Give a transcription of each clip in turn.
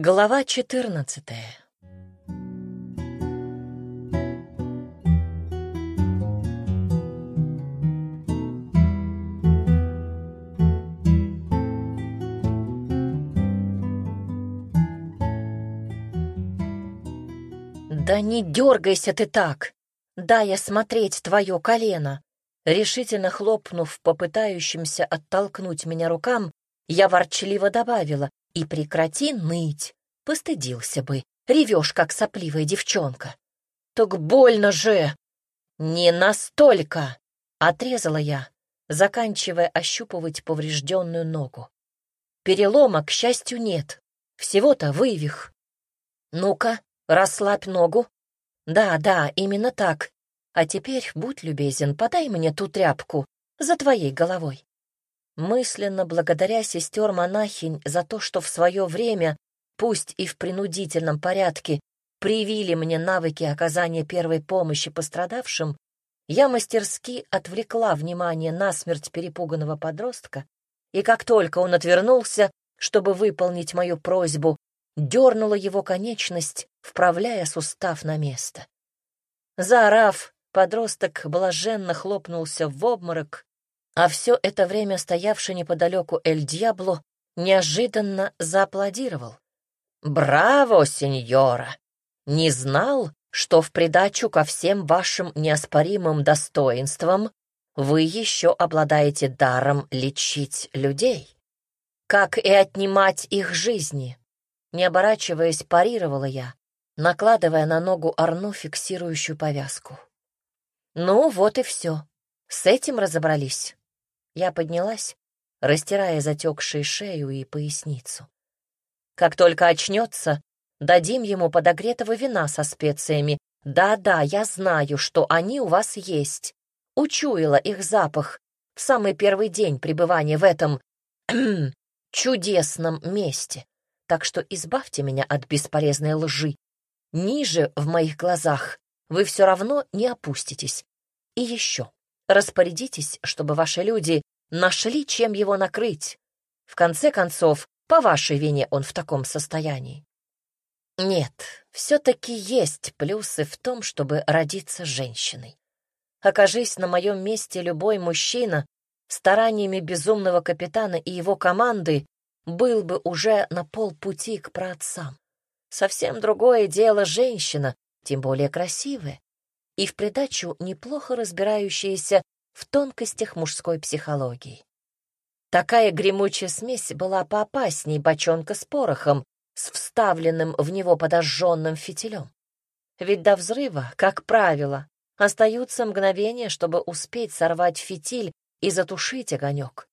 Глава четырнадцатая. «Да не дергайся ты так! Дай я смотреть твое колено!» Решительно хлопнув по пытающимся оттолкнуть меня рукам, я ворчливо добавила «И прекрати ныть, постыдился бы, ревешь, как сопливая девчонка». «Так больно же!» «Не настолько!» — отрезала я, заканчивая ощупывать поврежденную ногу. Перелома, к счастью, нет, всего-то вывих. «Ну-ка, расслабь ногу». «Да, да, именно так. А теперь, будь любезен, подай мне ту тряпку за твоей головой. Мысленно благодаря сестер-монахинь за то, что в свое время, пусть и в принудительном порядке, привили мне навыки оказания первой помощи пострадавшим, я мастерски отвлекла внимание насмерть перепуганного подростка, и как только он отвернулся, чтобы выполнить мою просьбу, дернула его конечность, вправляя сустав на место. Заорав, Подросток блаженно хлопнулся в обморок, а все это время стоявший неподалеку Эль Дьябло неожиданно зааплодировал. «Браво, сеньора! Не знал, что в придачу ко всем вашим неоспоримым достоинствам вы еще обладаете даром лечить людей, как и отнимать их жизни». Не оборачиваясь, парировала я, накладывая на ногу Арну фиксирующую повязку. Ну, вот и все. С этим разобрались. Я поднялась, растирая затекшие шею и поясницу. Как только очнется, дадим ему подогретого вина со специями. Да-да, я знаю, что они у вас есть. Учуяла их запах в самый первый день пребывания в этом чудесном месте. Так что избавьте меня от бесполезной лжи. Ниже в моих глазах вы все равно не опуститесь. И еще, распорядитесь, чтобы ваши люди нашли, чем его накрыть. В конце концов, по вашей вине он в таком состоянии. Нет, все-таки есть плюсы в том, чтобы родиться женщиной. Окажись на моем месте любой мужчина, стараниями безумного капитана и его команды был бы уже на полпути к праотцам. Совсем другое дело женщина, тем более красивая, и в придачу неплохо разбирающаяся в тонкостях мужской психологии. Такая гремучая смесь была поопасней бочонка с порохом, с вставленным в него подожженным фитилем. Ведь до взрыва, как правило, остаются мгновения, чтобы успеть сорвать фитиль и затушить огонек.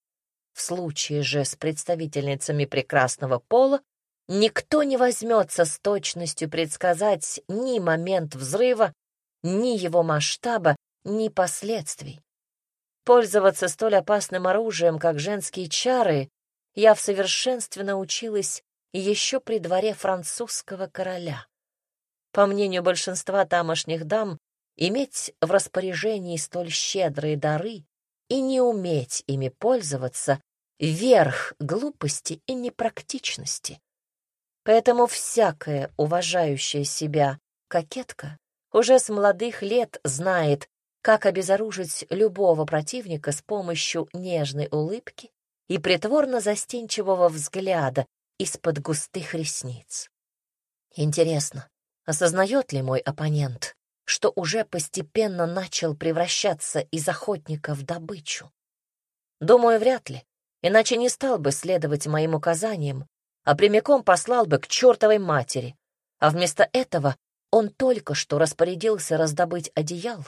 В случае же с представительницами прекрасного пола никто не возьмется с точностью предсказать ни момент взрыва, ни его масштаба, ни последствий. Пользоваться столь опасным оружием, как женские чары, я в совершенстве научилась еще при дворе французского короля. По мнению большинства тамошних дам, иметь в распоряжении столь щедрые дары и не уметь ими пользоваться — верх глупости и непрактичности. Поэтому всякая уважающая себя кокетка уже с молодых лет знает, как обезоружить любого противника с помощью нежной улыбки и притворно застенчивого взгляда из-под густых ресниц. Интересно, осознает ли мой оппонент, что уже постепенно начал превращаться из охотника в добычу? Думаю, вряд ли, иначе не стал бы следовать моим указаниям, а прямиком послал бы к чертовой матери, а вместо этого он только что распорядился раздобыть одеял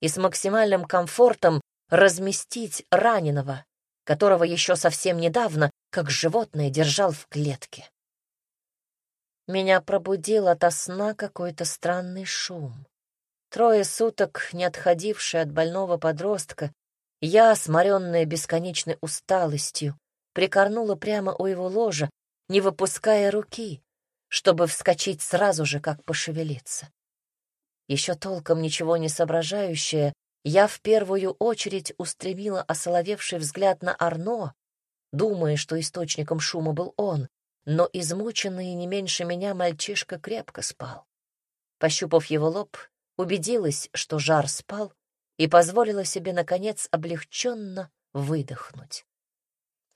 и с максимальным комфортом разместить раненого, которого еще совсем недавно, как животное, держал в клетке. Меня пробудил ото сна какой-то странный шум. Трое суток, не отходивший от больного подростка, я, сморенная бесконечной усталостью, прикорнула прямо у его ложа, не выпуская руки, чтобы вскочить сразу же, как пошевелиться. Еще толком ничего не соображающая, я в первую очередь устремила осоловевший взгляд на Арно, думая, что источником шума был он, но измученный не меньше меня мальчишка крепко спал. Пощупав его лоб, убедилась, что жар спал, и позволила себе, наконец, облегченно выдохнуть.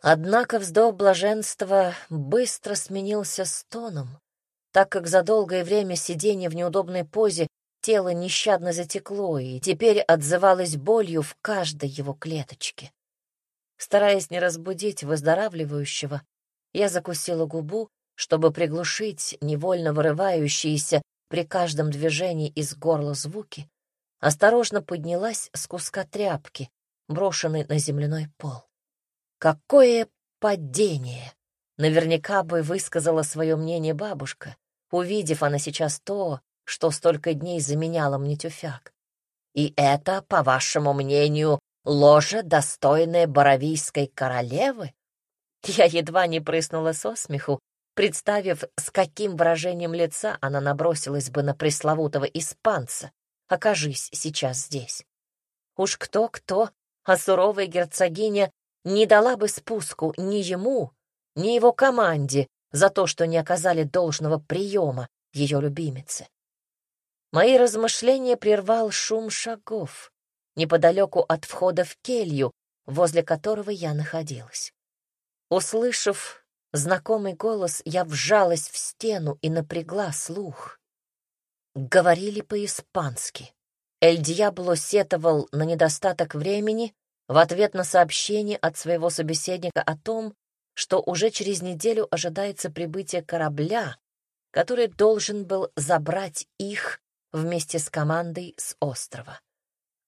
Однако вздох блаженства быстро сменился стоном, так как за долгое время сидения в неудобной позе тело нещадно затекло и теперь отзывалось болью в каждой его клеточке. Стараясь не разбудить выздоравливающего, я закусила губу, чтобы приглушить невольно вырывающиеся при каждом движении из горла звуки, осторожно поднялась с куска тряпки, брошенной на земляной пол. Какое падение! Наверняка бы высказала свое мнение бабушка, увидев она сейчас то, что столько дней заменяла мне тюфяк. И это, по вашему мнению, ложе, достойное боровийской королевы? Я едва не прыснула со смеху, представив, с каким выражением лица она набросилась бы на пресловутого испанца, окажись сейчас здесь. Уж кто-кто, а суровая герцогиня не дала бы спуску ни ему, ни его команде за то, что не оказали должного приема ее любимице. Мои размышления прервал шум шагов неподалеку от входа в келью, возле которого я находилась. Услышав знакомый голос, я вжалась в стену и напрягла слух. Говорили по-испански. Эль Диабло сетовал на недостаток времени в ответ на сообщение от своего собеседника о том, что уже через неделю ожидается прибытие корабля, который должен был забрать их вместе с командой с острова.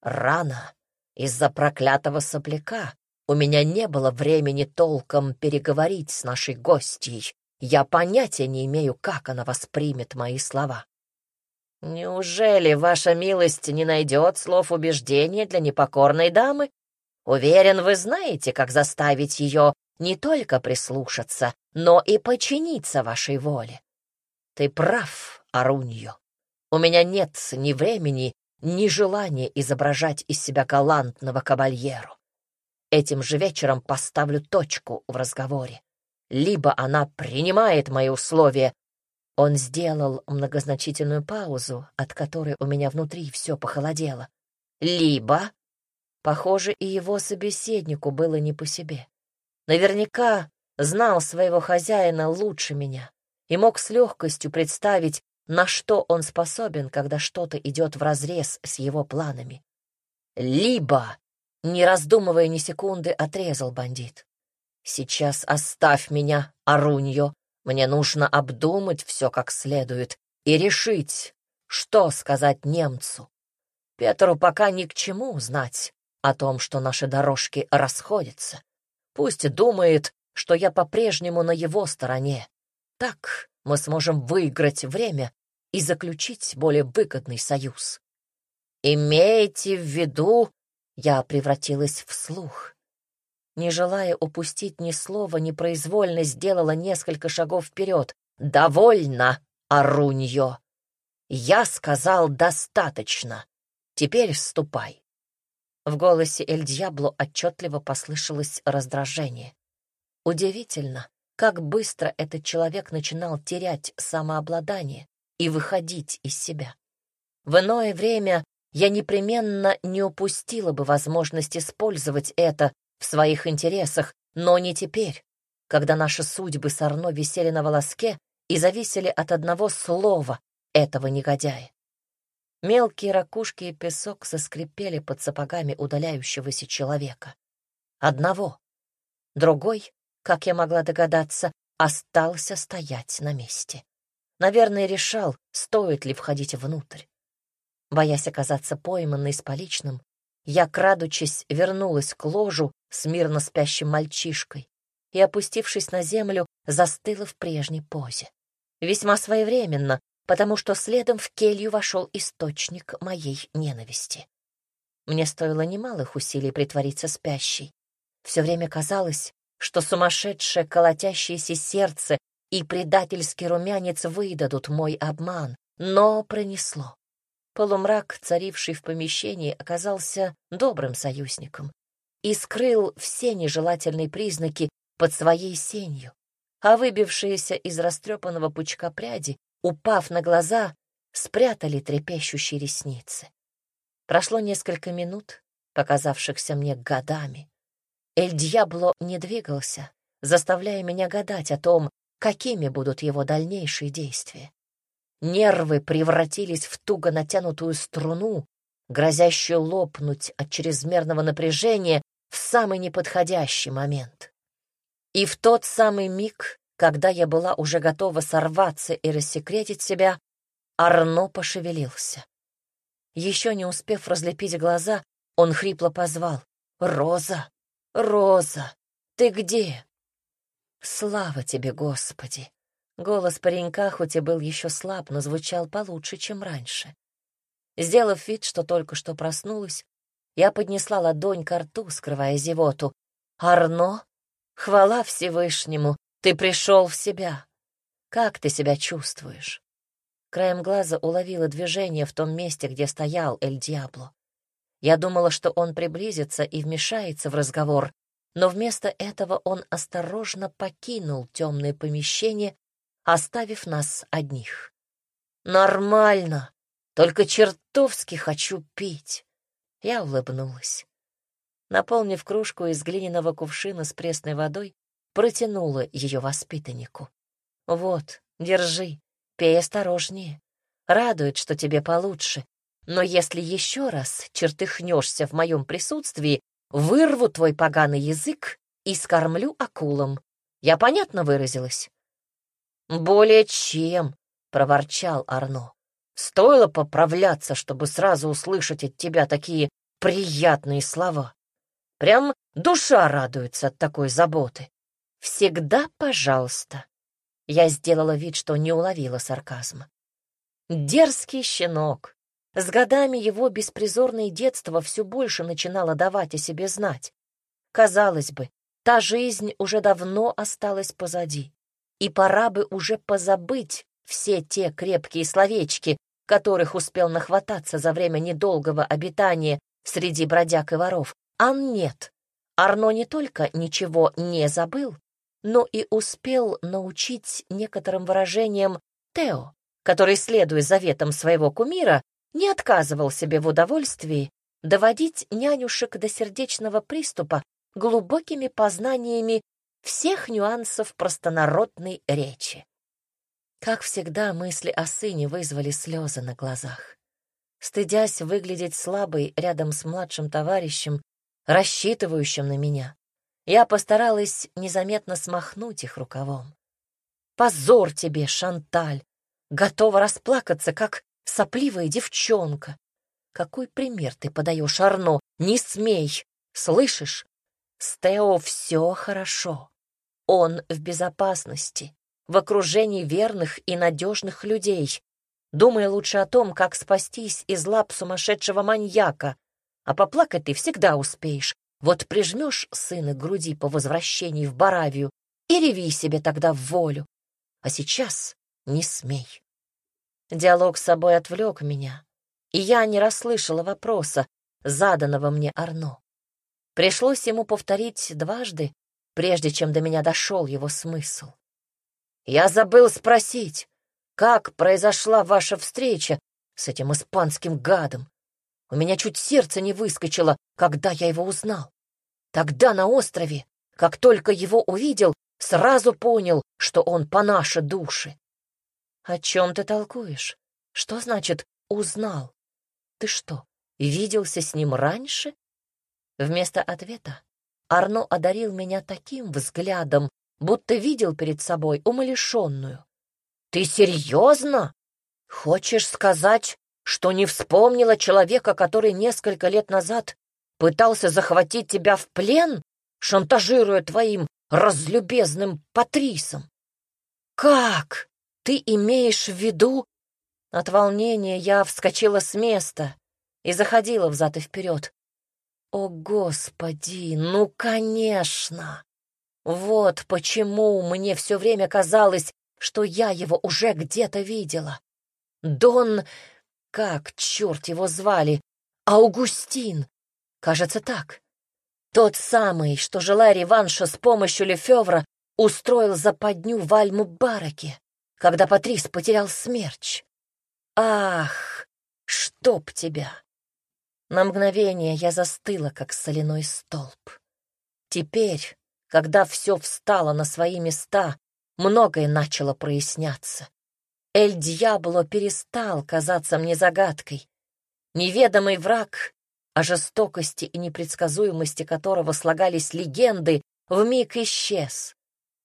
Рано, из-за проклятого сопляка, у меня не было времени толком переговорить с нашей гостьей. Я понятия не имею, как она воспримет мои слова. Неужели ваша милость не найдет слов убеждения для непокорной дамы? Уверен, вы знаете, как заставить ее не только прислушаться, но и подчиниться вашей воле. Ты прав, Аруньо. У меня нет ни времени, ни желания изображать из себя галантного кабальеру. Этим же вечером поставлю точку в разговоре. Либо она принимает мои условия. Он сделал многозначительную паузу, от которой у меня внутри все похолодело. Либо Похоже, и его собеседнику было не по себе. Наверняка знал своего хозяина лучше меня и мог с легкостью представить, на что он способен, когда что-то идет вразрез с его планами. Либо, не раздумывая ни секунды, отрезал бандит. «Сейчас оставь меня, Аруньо. Мне нужно обдумать все как следует и решить, что сказать немцу. Петру пока ни к чему знать, о том, что наши дорожки расходятся. Пусть думает, что я по-прежнему на его стороне. Так мы сможем выиграть время и заключить более выгодный союз. Имейте в виду, я превратилась в слух. Не желая упустить ни слова, непроизвольно сделала несколько шагов вперед. «Довольно, Аруньо! Я сказал достаточно. Теперь ступай». В голосе Эль Дьябло отчетливо послышалось раздражение. Удивительно, как быстро этот человек начинал терять самообладание и выходить из себя. В иное время я непременно не упустила бы возможность использовать это в своих интересах, но не теперь, когда наши судьбы с Арно висели на волоске и зависели от одного слова этого негодяя. Мелкие ракушки и песок заскрипели под сапогами удаляющегося человека. Одного. Другой, как я могла догадаться, остался стоять на месте. Наверное, решал, стоит ли входить внутрь. Боясь оказаться пойманной с поличным, я, крадучись, вернулась к ложу с мирно спящим мальчишкой и, опустившись на землю, застыла в прежней позе. Весьма своевременно, потому что следом в келью вошел источник моей ненависти. Мне стоило немалых усилий притвориться спящей. Все время казалось, что сумасшедшее колотящееся сердце и предательский румянец выдадут мой обман, но пронесло. Полумрак, царивший в помещении, оказался добрым союзником и скрыл все нежелательные признаки под своей сенью. а выбившиеся из растрепанного пучка пряди, упав на глаза, спрятали трепещущие ресницы. Прошло несколько минут, показавшихся мне годами. Эль Дьябло не двигался, заставляя меня гадать о том, какими будут его дальнейшие действия. Нервы превратились в туго натянутую струну, грозящую лопнуть от чрезмерного напряжения в самый неподходящий момент. И в тот самый миг, когда я была уже готова сорваться и рассекретить себя, Арно пошевелился. Еще не успев разлепить глаза, он хрипло позвал. «Роза! Роза! Ты где?» «Слава тебе, Господи!» Голос паренька хоть и был еще слаб, но звучал получше, чем раньше. Сделав вид, что только что проснулась, я поднесла ладонь к рту, скрывая зевоту. «Арно, хвала Всевышнему, ты пришел в себя. Как ты себя чувствуешь?» Краем глаза уловила движение в том месте, где стоял Эль Диабло. Я думала, что он приблизится и вмешается в разговор, но вместо этого он осторожно покинул темное помещение, оставив нас одних. «Нормально, только чертовски хочу пить!» Я улыбнулась. Наполнив кружку из глиняного кувшина с пресной водой, протянула ее воспитаннику. «Вот, держи, Пей осторожнее. Радует, что тебе получше. Но если еще раз чертыхнешься в моем присутствии, вырву твой поганый язык и скормлю акулам. Я понятно выразилась?» «Более чем», — проворчал Арно. «Стоило поправляться, чтобы сразу услышать от тебя такие приятные слова. Прям душа радуется от такой заботы. Всегда пожалуйста». Я сделала вид, что не уловила сарказма. Дерзкий щенок. С годами его беспризорное детство все больше начинало давать о себе знать. Казалось бы, та жизнь уже давно осталась позади, и пора бы уже позабыть все те крепкие словечки, которых успел нахвататься за время недолгого обитания среди бродяг и воров. А нет, Арно не только ничего не забыл, но и успел научить некоторым выражениям Тео, который, следуя заветам своего кумира, не отказывал себе в удовольствии доводить нянюшек до сердечного приступа глубокими познаниями всех нюансов простонародной речи. Как всегда, мысли о сыне вызвали слезы на глазах. Стыдясь выглядеть слабой рядом с младшим товарищем, рассчитывающим на меня, я постаралась незаметно смахнуть их рукавом. «Позор тебе, Шанталь! Готова расплакаться, как сопливая девчонка. Какой пример ты подаешь, Арно? Не смей! Слышишь? С Тео все хорошо. Он в безопасности, в окружении верных и надежных людей. Думай лучше о том, как спастись из лап сумасшедшего маньяка. А поплакать ты всегда успеешь, вот прижмешь сына к груди по возвращении в Баравию и реви себе тогда в волю. А сейчас не смей. Диалог с собой отвлек меня, и я не расслышала вопроса, заданного мне Арно. Пришлось ему повторить дважды, прежде чем до меня дошел его смысл. «Я забыл спросить, как произошла ваша встреча с этим испанским гадом? У меня чуть сердце не выскочило, когда я его узнал. Тогда на острове, как только его увидел, сразу понял, что он по нашей душе. О чем ты толкуешь? Что значит «узнал»? Ты что, виделся с ним раньше? Вместо ответа Арно одарил меня таким взглядом, будто видел перед собой умалишенную. «Ты серьезно? Хочешь сказать, что не вспомнила человека, который несколько лет назад пытался захватить тебя в плен, шантажируя твоим разлюбезным Патрисом? Как? Ты имеешь в виду? От волнения я вскочила с места и заходила взад и вперед. О, Господи, ну, конечно! Вот почему мне все время казалось, что я его уже где-то видела. Дон как, черт его звали? Аугустин. Кажется, так. Тот самый, что, желая реванша с помощью Лефевра, устроил западню в Альму-Бараке, когда Патрис потерял смерч. Ах, чтоб тебя! На мгновение я застыла, как соляной столб. Теперь, когда все встало на свои места, многое начало проясняться. Эль Дьябло перестал казаться мне загадкой. Неведомый враг, о жестокости и непредсказуемости которого слагались легенды, вмиг исчез.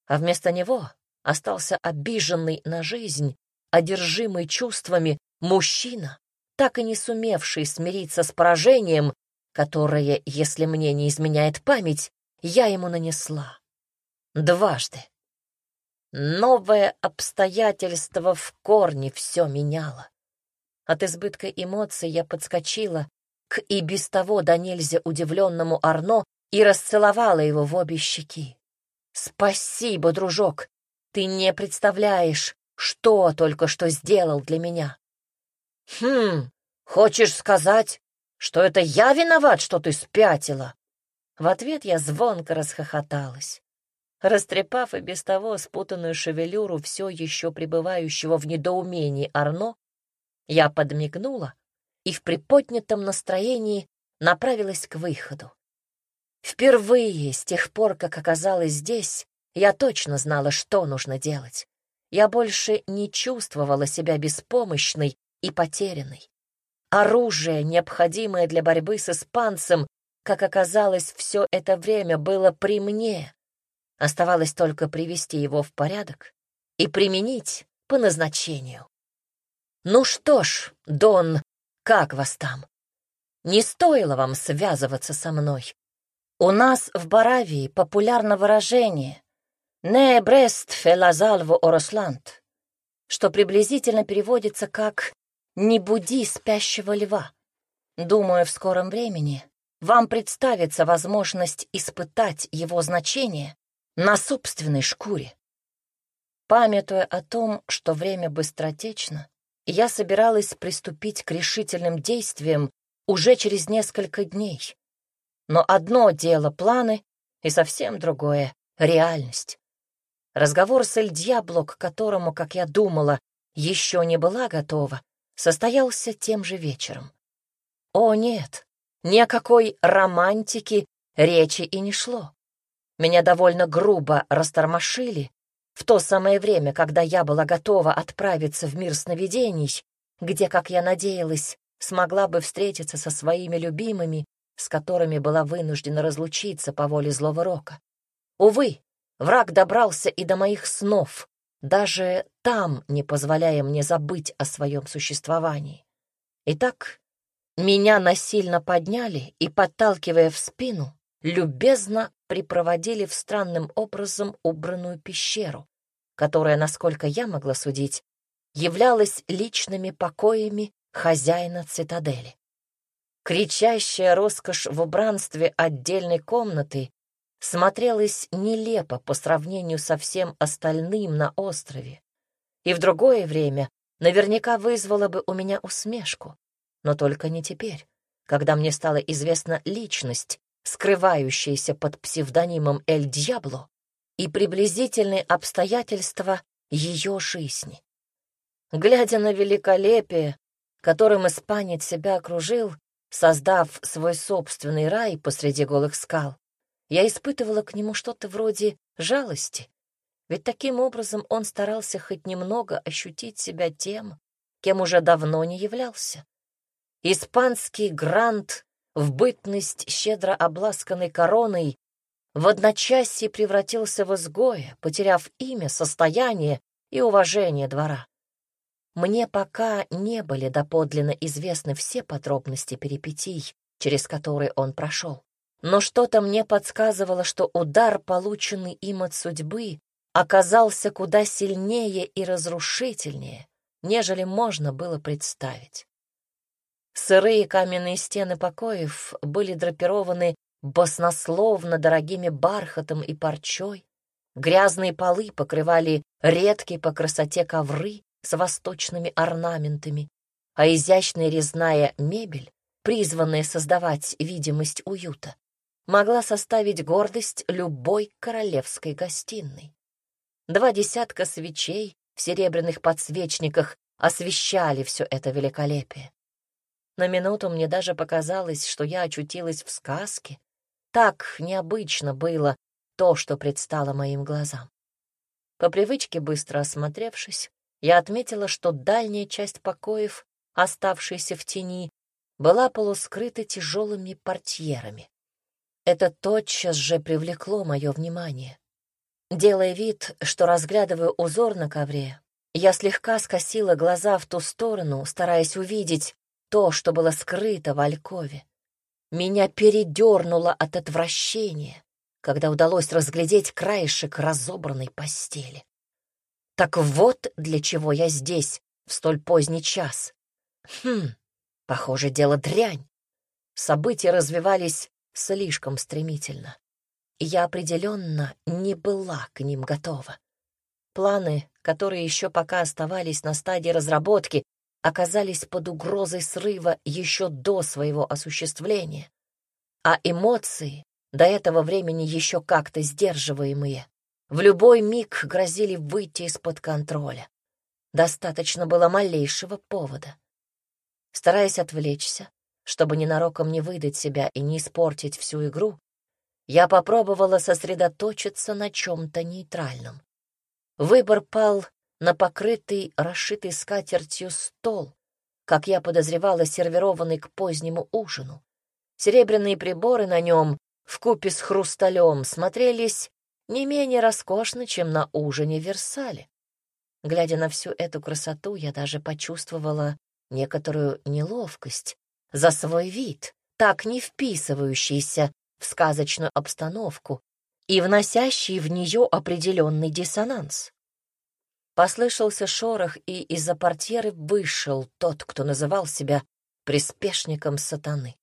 А вместо него остался обиженный на жизнь, одержимый чувствами мужчина, так и не сумевший смириться с поражением, которое, если мне не изменяет память, я ему нанесла. Дважды. Новое обстоятельство в корне все меняло. От избытка эмоций я подскочила к и без того до нельзя удивленному Арно и расцеловала его в обе щеки. «Спасибо, дружок! Ты не представляешь, что только что сделал для меня!» «Хм, хочешь сказать, что это я виноват, что ты спятила?» В ответ я звонко расхохоталась. Растрепав и без того спутанную шевелюру все еще пребывающего в недоумении Арно, я подмигнула и в приподнятом настроении направилась к выходу. Впервые с тех пор, как оказалась здесь, я точно знала, что нужно делать. Я больше не чувствовала себя беспомощной и потерянной. Оружие, необходимое для борьбы с испанцем, как оказалось, все это время было при мне. Оставалось только привести его в порядок и применить по назначению. Ну что ж, Дон, как вас там? Не стоило вам связываться со мной. У нас в Баравии популярно выражение «Не брест фелазалву оросланд», что приблизительно переводится как «не буди спящего льва». Думаю, в скором времени вам представится возможность испытать его значение на собственной шкуре. Памятуя о том, что время быстротечно, я собиралась приступить к решительным действиям уже через несколько дней. Но одно дело — планы, и совсем другое — реальность. Разговор с Эль Дьябло, к которому, как я думала, еще не была готова, состоялся тем же вечером. О, нет, ни о какой романтике речи и не шло. Меня довольно грубо растормошили в то самое время, когда я была готова отправиться в мир сновидений, где, как я надеялась, смогла бы встретиться со своими любимыми, с которыми была вынуждена разлучиться по воле злого рока. Увы, враг добрался и до моих снов, даже там не позволяя мне забыть о своем существовании. Итак, меня насильно подняли и, подталкивая в спину, любезно припроводили в странным образом убранную пещеру, которая, насколько я могла судить, являлась личными покоями хозяина цитадели. Кричащая роскошь в убранстве отдельной комнаты смотрелась нелепо по сравнению со всем остальным на острове, и в другое время наверняка вызвала бы у меня усмешку, но только не теперь, когда мне стала известна личность, скрывающиеся под псевдонимом Эль Дьябло, и приблизительные обстоятельства ее жизни. Глядя на великолепие, которым испанец себя окружил, создав свой собственный рай посреди голых скал, я испытывала к нему что-то вроде жалости, ведь таким образом он старался хоть немного ощутить себя тем, кем уже давно не являлся. Испанский грант в бытность щедро обласканной короной, в одночасье превратился в изгоя, потеряв имя, состояние и уважение двора. Мне пока не были доподлинно известны все подробности перипетий, через которые он прошел. Но что-то мне подсказывало, что удар, полученный им от судьбы, оказался куда сильнее и разрушительнее, нежели можно было представить. Сырые каменные стены покоев были драпированы баснословно дорогими бархатом и парчой. Грязные полы покрывали редкие по красоте ковры с восточными орнаментами, а изящная резная мебель, призванная создавать видимость уюта, могла составить гордость любой королевской гостиной. Два десятка свечей в серебряных подсвечниках освещали все это великолепие. На минуту мне даже показалось, что я очутилась в сказке. Так необычно было то, что предстало моим глазам. По привычке, быстро осмотревшись, я отметила, что дальняя часть покоев, оставшаяся в тени, была полускрыта тяжелыми портьерами. Это тотчас же привлекло мое внимание. Делая вид, что разглядываю узор на ковре, я слегка скосила глаза в ту сторону, стараясь увидеть, то, что было скрыто в Алькове. Меня передернуло от отвращения, когда удалось разглядеть краешек разобранной постели. Так вот для чего я здесь в столь поздний час. Хм, похоже, дело дрянь. События развивались слишком стремительно. Я определенно не была к ним готова. Планы, которые еще пока оставались на стадии разработки, оказались под угрозой срыва еще до своего осуществления, а эмоции, до этого времени еще как-то сдерживаемые, в любой миг грозили выйти из-под контроля. Достаточно было малейшего повода. Стараясь отвлечься, чтобы ненароком не выдать себя и не испортить всю игру, я попробовала сосредоточиться на чем-то нейтральном. Выбор пал на покрытый, расшитый скатертью стол, как я подозревала, сервированный к позднему ужину. Серебряные приборы на нем, вкупе с хрусталем, смотрелись не менее роскошно, чем на ужине в Версале. Глядя на всю эту красоту, я даже почувствовала некоторую неловкость за свой вид, так не вписывающийся в сказочную обстановку и вносящий в нее определенный диссонанс. Послышался шорох, и из-за портьеры вышел тот, кто называл себя приспешником сатаны.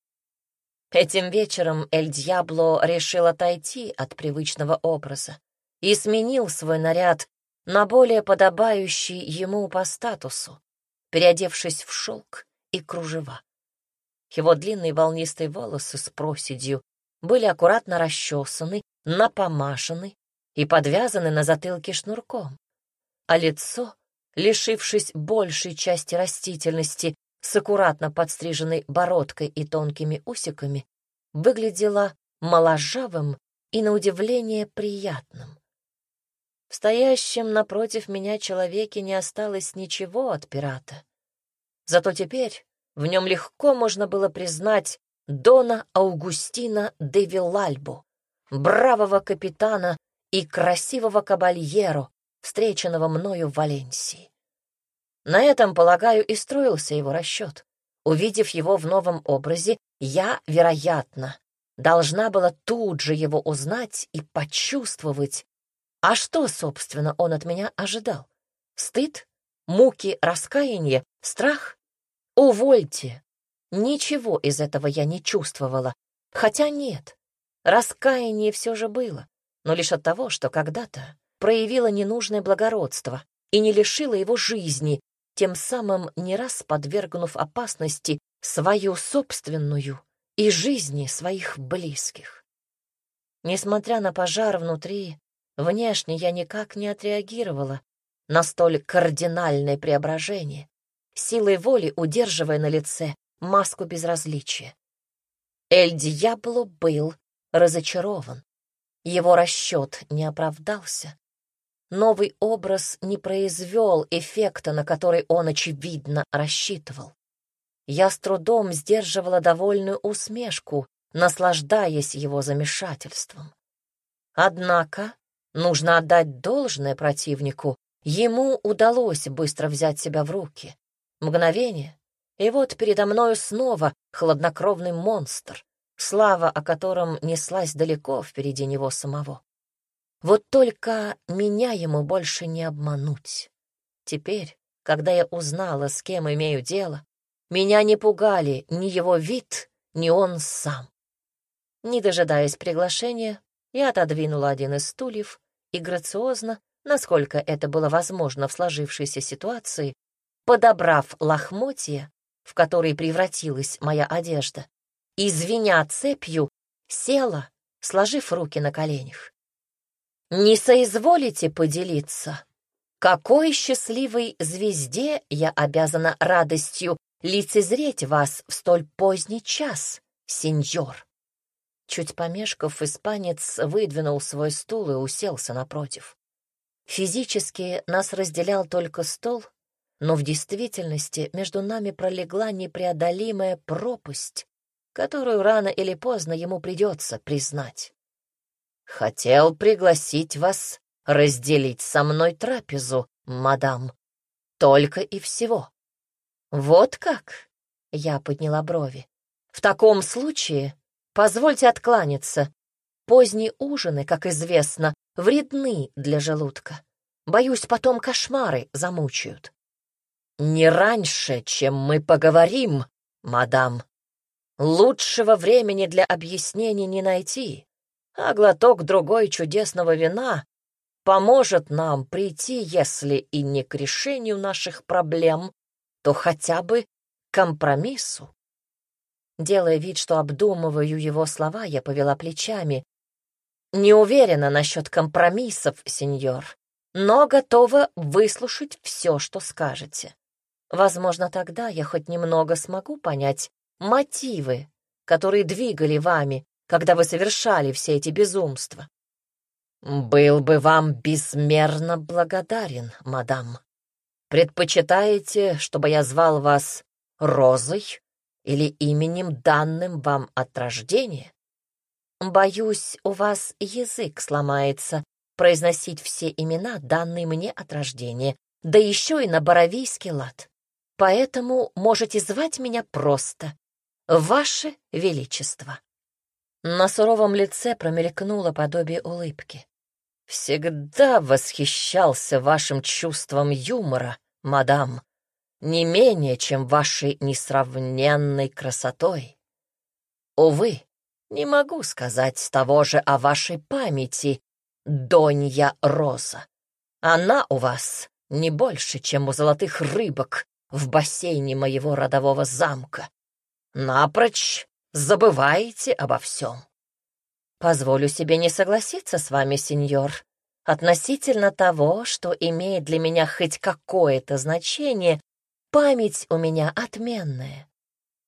Этим вечером Эль Дьябло решил отойти от привычного образа и сменил свой наряд на более подобающий ему по статусу, переодевшись в шелк и кружева. Его длинные волнистые волосы с проседью были аккуратно расчесаны, напомашены и подвязаны на затылке шнурком а лицо, лишившись большей части растительности с аккуратно подстриженной бородкой и тонкими усиками, выглядело моложавым и, на удивление, приятным. В стоящем напротив меня человеке не осталось ничего от пирата. Зато теперь в нем легко можно было признать Дона Аугустина де Виллальбо, бравого капитана и красивого кабальеро, встреченного мною в Валенсии. На этом, полагаю, и строился его расчет. Увидев его в новом образе, я, вероятно, должна была тут же его узнать и почувствовать. А что, собственно, он от меня ожидал? Стыд? Муки, раскаяние? Страх? Увольте! Ничего из этого я не чувствовала. Хотя нет, раскаяние все же было, но лишь от того, что когда-то проявила ненужное благородство и не лишила его жизни, тем самым не раз подвергнув опасности свою собственную и жизни своих близких. Несмотря на пожар внутри, внешне я никак не отреагировала на столь кардинальное преображение, силой воли удерживая на лице маску безразличия. Эль Диабло был разочарован. Его расчет не оправдался, новый образ не произвел эффекта, на который он, очевидно, рассчитывал. Я с трудом сдерживала довольную усмешку, наслаждаясь его замешательством. Однако нужно отдать должное противнику. Ему удалось быстро взять себя в руки. Мгновение, и вот передо мною снова хладнокровный монстр, слава о котором неслась далеко впереди него самого. Вот только меня ему больше не обмануть. Теперь, когда я узнала, с кем имею дело, меня не пугали ни его вид, ни он сам. Не дожидаясь приглашения, я отодвинула один из стульев и грациозно, насколько это было возможно в сложившейся ситуации, подобрав лохмотья, в которые превратилась моя одежда, и, звеня цепью, села, сложив руки на коленях. Не соизволите поделиться? Какой счастливой звезде я обязана радостью лицезреть вас в столь поздний час, сеньор?» Чуть помешков, испанец выдвинул свой стул и уселся напротив. Физически нас разделял только стол, но в действительности между нами пролегла непреодолимая пропасть, которую рано или поздно ему придется признать. «Хотел пригласить вас разделить со мной трапезу, мадам. Только и всего». «Вот как?» — я подняла брови. «В таком случае Позвольте откланяться. Поздние ужины, как известно, вредны для желудка. Боюсь, потом кошмары замучают. Не раньше, чем мы поговорим, мадам. Лучшего времени для объяснений не найти, а глоток другой чудесного вина поможет нам прийти, если и не к решению наших проблем, то хотя бы к компромиссу. Делая вид, что обдумываю его слова, я повела плечами. «Не уверена насчет компромиссов, сеньор, но готова выслушать все, что скажете. Возможно, тогда я хоть немного смогу понять мотивы, которые двигали вами, когда вы совершали все эти безумства. Был бы вам безмерно благодарен, мадам. Предпочитаете, чтобы я звал вас Розой или именем, данным вам от рождения? Боюсь, у вас язык сломается произносить все имена, данные мне от рождения, да еще и на боровийский лад. Поэтому можете звать меня просто «Ваше Величество». На суровом лице промелькнуло подобие улыбки. «Всегда восхищался вашим чувством юмора, мадам», не менее, чем вашей несравненной красотой. Увы, не могу сказать того же о вашей памяти, Донья Роза. Она у вас не больше, чем у золотых рыбок в бассейне моего родового замка. Напрочь забываете обо всем. Позволю себе не согласиться с вами, сеньор, относительно того, что имеет для меня хоть какое-то значение Память у меня отменная.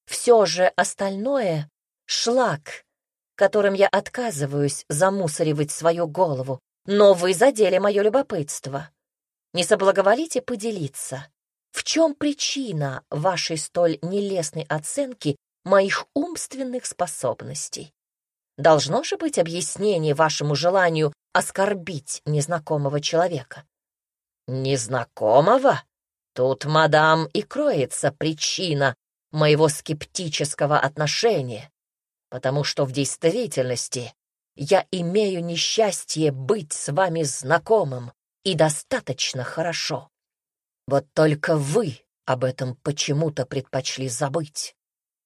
Все же остальное — шлак, которым я отказываюсь замусоривать свою голову. Но вы задели мое любопытство. Не соблаговолите поделиться, в чем причина вашей столь нелестной оценки моих умственных способностей? Должно же быть объяснение вашему желанию оскорбить незнакомого человека. Незнакомого? Тут, мадам, и кроется причина моего скептического отношения, потому что в действительности я имею несчастье быть с вами знакомым и достаточно хорошо. Вот только вы об этом почему-то предпочли забыть.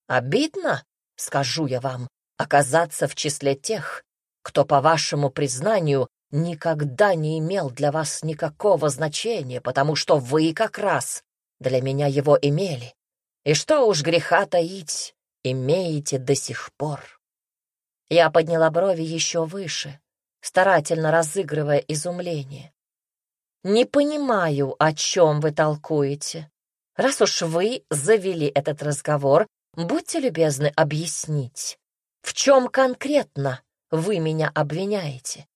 Обидно, скажу я вам, оказаться в числе тех, кто, по вашему признанию, никогда не имел для вас никакого значения, потому что вы как раз для меня его имели. И что уж греха таить, имеете до сих пор. Я подняла брови еще выше, старательно разыгрывая изумление. «Не понимаю, о чем вы толкуете. Раз уж вы завели этот разговор, будьте любезны объяснить, в чем конкретно вы меня обвиняете?»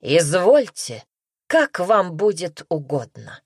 «Извольте, как вам будет угодно».